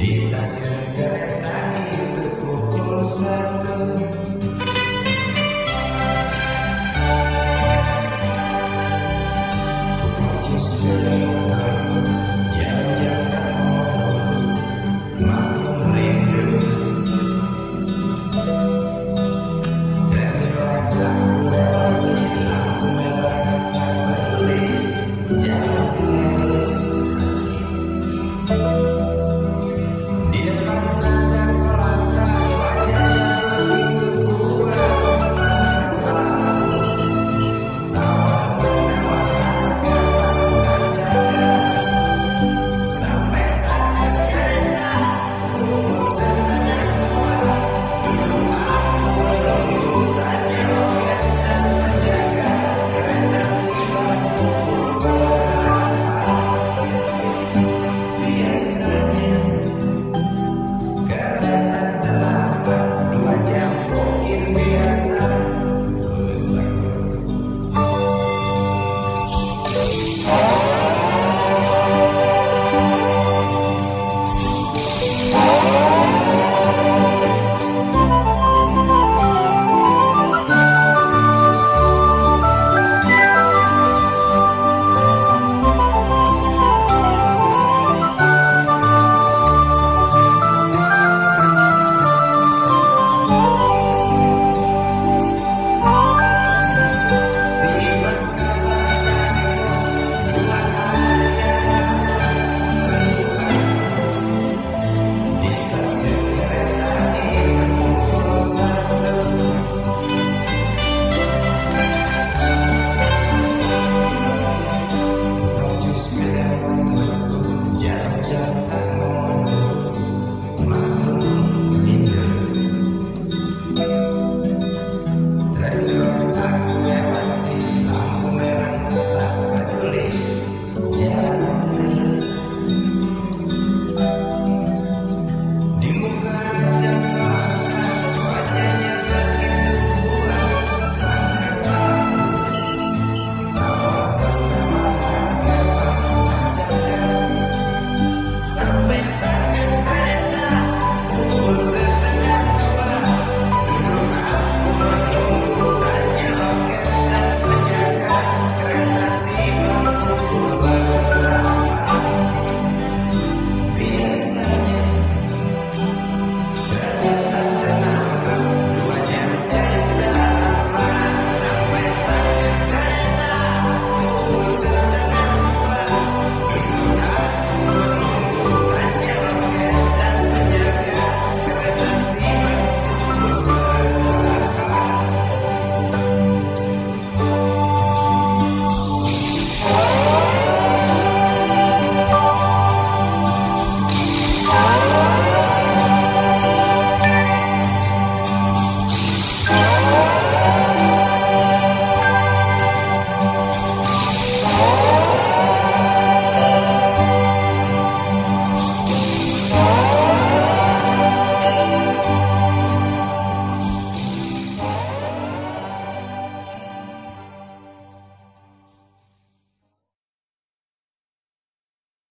Di stasiun kereta itu pukul